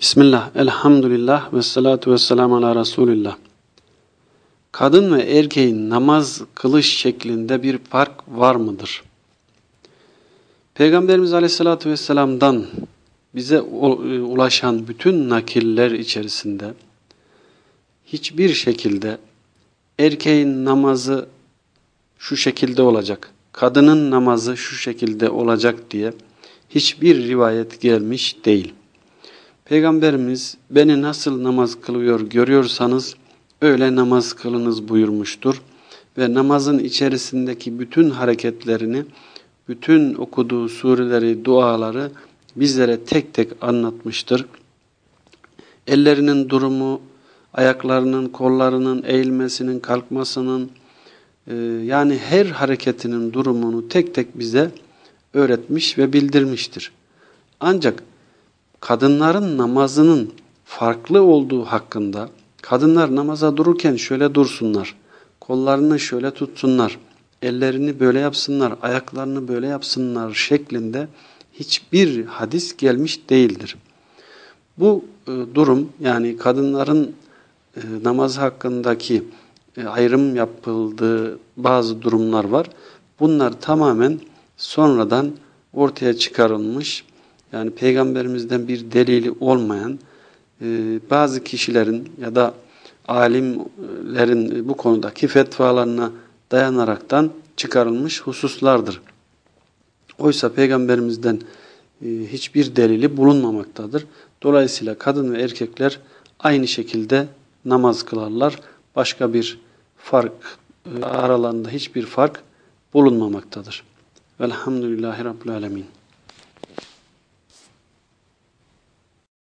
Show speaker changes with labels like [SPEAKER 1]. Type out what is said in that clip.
[SPEAKER 1] Bismillah, elhamdülillah ve salatu ve selamu ala Resulillah. Kadın ve erkeğin namaz kılış şeklinde bir fark var mıdır? Peygamberimiz aleyhissalatü vesselam'dan bize ulaşan bütün nakiller içerisinde hiçbir şekilde erkeğin namazı şu şekilde olacak, kadının namazı şu şekilde olacak diye hiçbir rivayet gelmiş değil. Peygamberimiz beni nasıl namaz kılıyor görüyorsanız öyle namaz kılınız buyurmuştur. Ve namazın içerisindeki bütün hareketlerini, bütün okuduğu sureleri, duaları bizlere tek tek anlatmıştır. Ellerinin durumu, ayaklarının, kollarının eğilmesinin, kalkmasının, e, yani her hareketinin durumunu tek tek bize öğretmiş ve bildirmiştir. Ancak kadınların namazının farklı olduğu hakkında kadınlar namaza dururken şöyle dursunlar, kollarını şöyle tutsunlar, ellerini böyle yapsınlar, ayaklarını böyle yapsınlar şeklinde hiçbir hadis gelmiş değildir. Bu e, durum yani kadınların e, namaz hakkındaki e, ayrım yapıldığı bazı durumlar var. Bunlar tamamen sonradan ortaya çıkarılmış yani peygamberimizden bir delili olmayan e, bazı kişilerin ya da alimlerin bu konudaki fetvalarına dayanaraktan çıkarılmış hususlardır. Oysa peygamberimizden e, hiçbir delili bulunmamaktadır. Dolayısıyla kadın ve erkekler aynı şekilde namaz kılarlar. Başka bir fark e, aralarında hiçbir fark bulunmamaktadır. Velhamdülillahi Rabbil Alemin.